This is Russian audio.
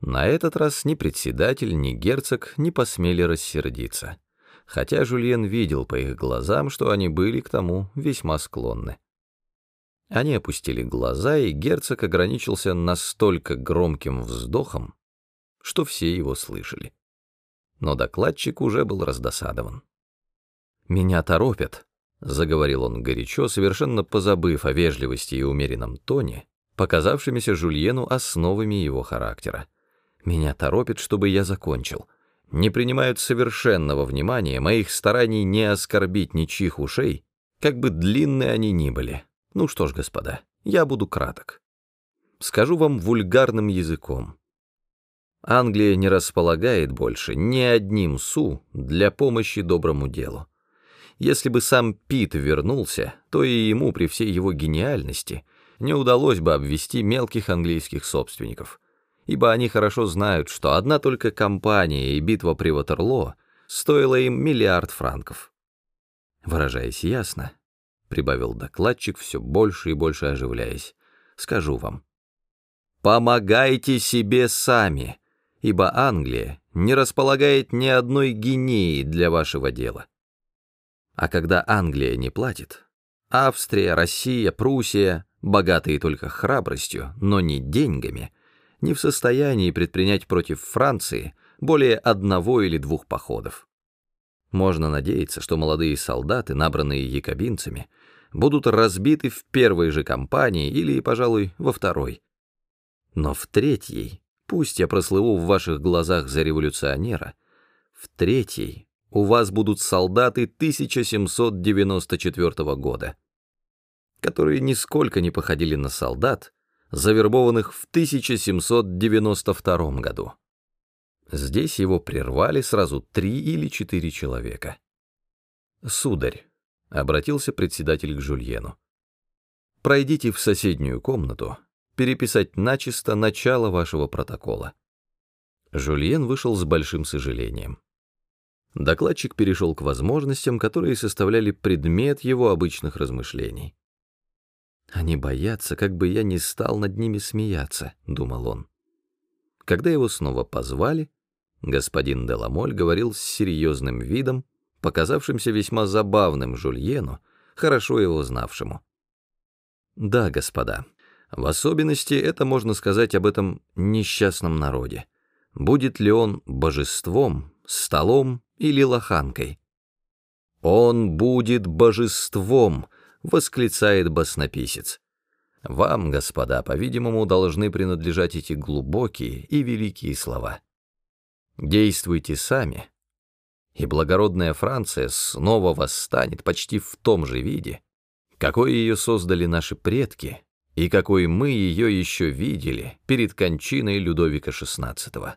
На этот раз ни председатель, ни герцог не посмели рассердиться, хотя Жульен видел по их глазам, что они были к тому весьма склонны. Они опустили глаза, и герцог ограничился настолько громким вздохом, что все его слышали. Но докладчик уже был раздосадован. «Меня торопят», — заговорил он горячо, совершенно позабыв о вежливости и умеренном тоне, показавшимися Жульену основами его характера. «Меня торопят, чтобы я закончил. Не принимают совершенного внимания моих стараний не оскорбить ничьих ушей, как бы длинны они ни были». Ну что ж, господа, я буду краток. Скажу вам вульгарным языком. Англия не располагает больше ни одним су для помощи доброму делу. Если бы сам Пит вернулся, то и ему при всей его гениальности не удалось бы обвести мелких английских собственников, ибо они хорошо знают, что одна только кампания и битва при Ватерлоо стоила им миллиард франков. Выражаясь ясно, прибавил докладчик, все больше и больше оживляясь. Скажу вам. Помогайте себе сами, ибо Англия не располагает ни одной гинеи для вашего дела. А когда Англия не платит, Австрия, Россия, Пруссия, богатые только храбростью, но не деньгами, не в состоянии предпринять против Франции более одного или двух походов. Можно надеяться, что молодые солдаты, набранные якобинцами, будут разбиты в первой же кампании или, пожалуй, во второй. Но в третьей, пусть я прослыву в ваших глазах за революционера, в третьей у вас будут солдаты 1794 года, которые нисколько не походили на солдат, завербованных в 1792 году. Здесь его прервали сразу три или четыре человека. «Сударь», — обратился председатель к Жульену, — «пройдите в соседнюю комнату, переписать начисто начало вашего протокола». Жульен вышел с большим сожалением. Докладчик перешел к возможностям, которые составляли предмет его обычных размышлений. «Они боятся, как бы я не стал над ними смеяться», — думал он. Когда его снова позвали, Господин Деламоль говорил с серьезным видом, показавшимся весьма забавным Жульену, хорошо его знавшему. «Да, господа, в особенности это можно сказать об этом несчастном народе. Будет ли он божеством, столом или лоханкой?» «Он будет божеством!» — восклицает баснописец. «Вам, господа, по-видимому, должны принадлежать эти глубокие и великие слова». Действуйте сами, и благородная Франция снова восстанет почти в том же виде, какой ее создали наши предки и какой мы ее еще видели перед кончиной Людовика XVI.